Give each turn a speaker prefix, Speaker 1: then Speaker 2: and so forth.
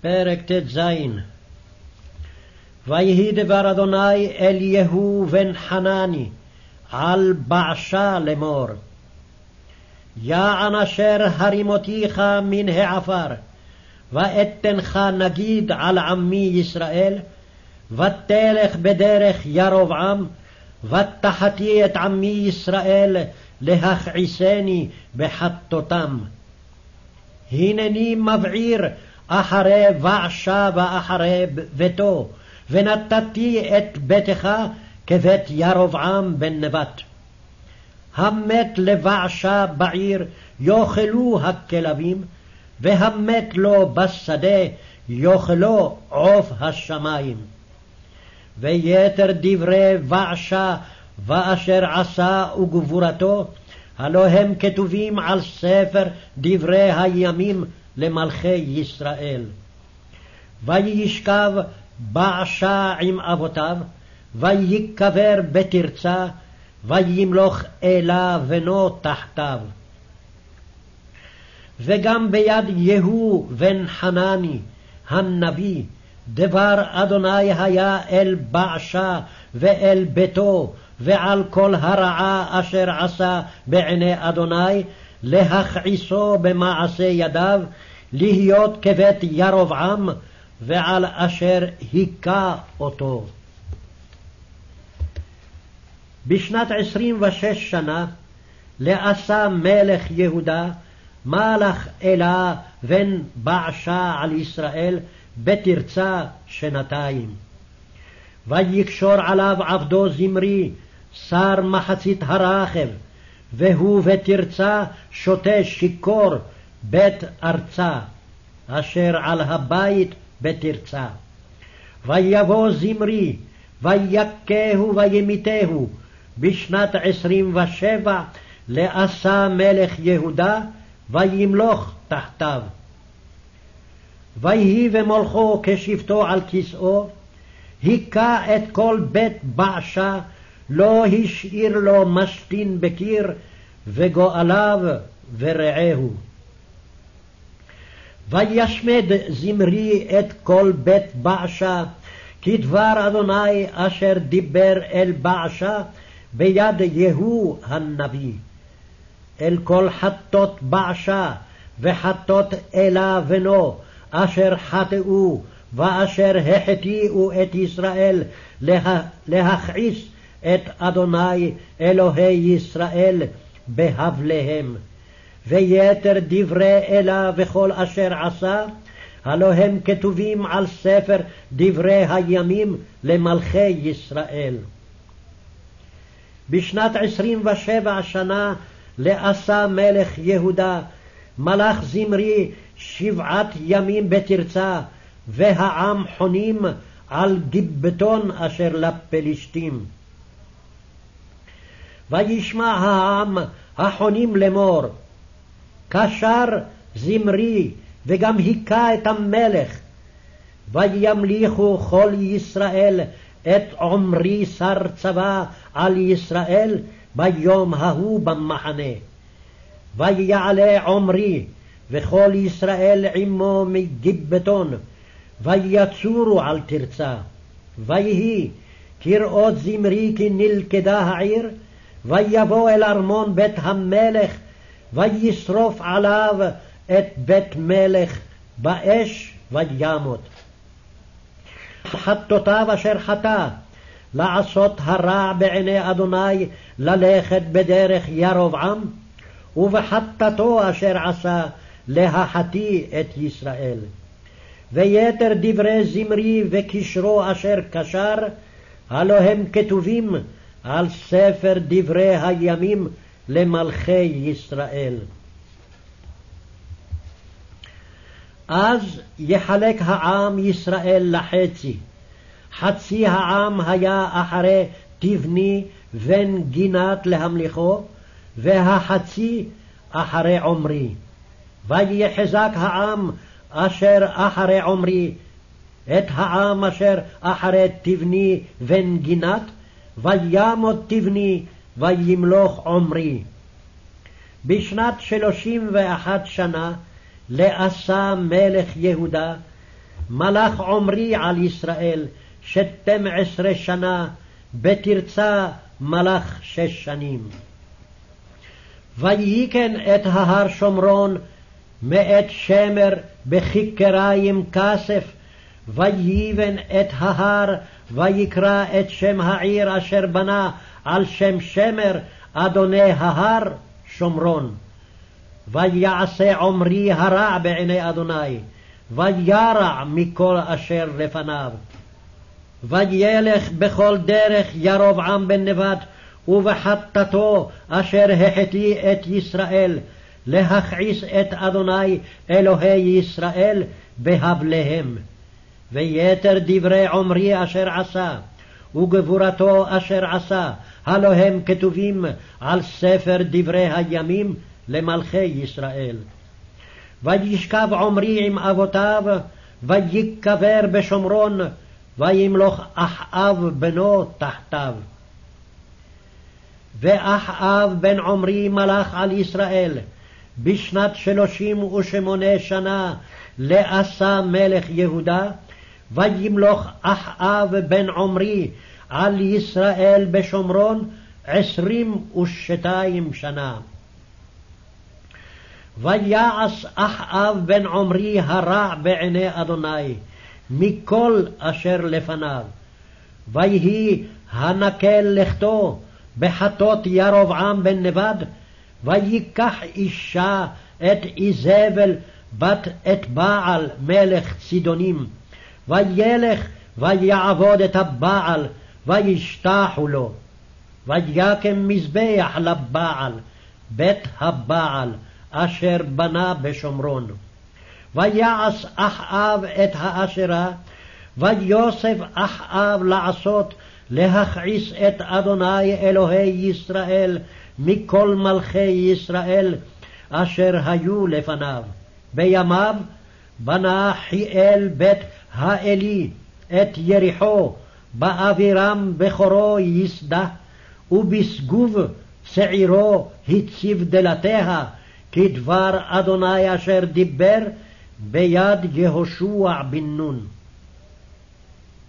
Speaker 1: פרק ט"ז. ויהי דבר אדוני אל יהוא בן חנני על בעשה לאמור יען אשר הרימותיך מן העפר ואתנך נגיד על עמי ישראל ותלך בדרך ירבעם ותחתי את עמי ישראל להכעיסני בחטאותם. הנני מבעיר אחרי בעשה ואחרי ביתו, ונתתי את ביתך כבית ירבעם בן נבט. המת לבעשה בעיר יאכלו הכלבים, והמת לו בשדה יאכלו עוף השמים. ויתר דברי בעשה ואשר עשה וגבורתו, הלא הם כתובים על ספר דברי הימים למלכי ישראל. וישכב בעשה עם אבותיו, ויקבר בתרצה, וימלוך אלה בנו תחתיו. וגם ביד יהוא בן חנני הנביא, דבר אדוני היה אל בעשה ואל ביתו, ועל כל הרעה אשר עשה בעיני אדוני, להכעיסו במעשה ידיו, להיות כבית ירבעם, ועל אשר היכה אותו. בשנת עשרים ושש שנה לעשה מלך יהודה מלך אלה בן בעשה על ישראל בתרצה שנתיים. ויקשור עליו עבדו זמרי, שר מחצית הרחב, והוא בתרצה שותה שיכור בית ארצה, אשר על הבית בתרצה. ויבוא זמרי, ויכהו וימיתהו, בשנת עשרים ושבע לעשה מלך יהודה, וימלוך תחתיו. ויהי במולכו כשבתו על כסאו, היכה את כל בית בעשה, לא השאיר לו משתין בקיר, וגואליו ורעהו. וישמד זמרי את כל בית בעשה, כדבר אדוני אשר דיבר אל בעשה ביד יהוא הנביא. אל כל חטות בעשה וחטות אלה בנו, אשר חטאו ואשר החטיאו את ישראל לה, להכעיס את אדוני אלוהי ישראל בהבליהם. ויתר דברי אלה וכל אשר עשה, הלא הם כתובים על ספר דברי הימים למלכי ישראל. בשנת עשרים ושבע שנה לעשה מלך יהודה, מלך זמרי שבעת ימים בתרצה, והעם חונים על גיבטון אשר לפלשתים. וישמע העם החונים לאמור, קשר זמרי, וגם היכה את המלך. וימליכו כל ישראל את עמרי שר צבא על ישראל ביום ההוא במחנה. ויעלה עמרי וכל ישראל עמו מגיבטון, ויצורו על תרצה. ויהי כראות זמרי כי נלכדה העיר, ויבוא אל ארמון בית המלך וישרוף עליו את בית מלך באש וימות. חטאותיו אשר חטא, לעשות הרע בעיני אדוני, ללכת בדרך ירבעם, ובחטאתו אשר עשה, להחטיא את ישראל. ויתר דברי זמרי וקשרו אשר קשר, הלא הם כתובים על ספר דברי הימים למלכי ישראל. אז יחלק העם ישראל לחצי, חצי העם היה אחרי תבני בן גינת להמליכו, והחצי אחרי עמרי. ויחזק העם אשר אחרי עמרי את העם אשר אחרי תבני בן גינת, וימות תבני וימלוך עמרי. בשנת שלושים ואחת שנה לעשה מלך יהודה, מלך עמרי על ישראל שתים עשרה שנה, בתרצה מלך שש שנים. וייקן את ההר שומרון מאת שמר בכיכריים כסף, וייבן את ההר, ויקרא את שם העיר אשר בנה על שם שמר, אדוני ההר, שומרון. ויעשה עמרי הרע בעיני אדוני, וירע מכל אשר לפניו. וילך בכל דרך ירבעם בן נבט, ובחטאתו אשר החטיא את ישראל, להכעיס את אדוני אלוהי ישראל בהבליהם. ויתר דברי עמרי אשר עשה, וגבורתו אשר עשה, הלא הם כתובים על ספר דברי הימים למלכי ישראל. וישכב עמרי עם אבותיו, ויקבר בשומרון, וימלוך אחאב בנו תחתיו. ואחאב בן עמרי מלך על ישראל, בשנת שלושים ושמונה שנה לאסא מלך יהודה, וימלוך אחאב בן עמרי על ישראל בשומרון עשרים ושתיים שנה. ויעש אחאב בן עמרי הרע בעיני אדוני, מכל אשר לפניו. ויהי הנקל לכתו בחטות ירבעם בן נבד, ויקח אישה את איזבל בת את בעל מלך צידונים, וילך ויעבוד את הבעל, וישתחו לו. ויקם מזבח לבעל, בית הבעל, אשר בנה בשומרון. ויעש אחאב את האשרה, ויוסף אחאב לעשות להכעיס את אדוני אלוהי ישראל מכל מלכי ישראל אשר היו לפניו. בימיו בנה חיאל בית האלי את יריחו, באבירם בכורו יסדה, ובשגוב שעירו הציב דלתיה, כדבר אדוני אשר דיבר ביד יהושע בן נון.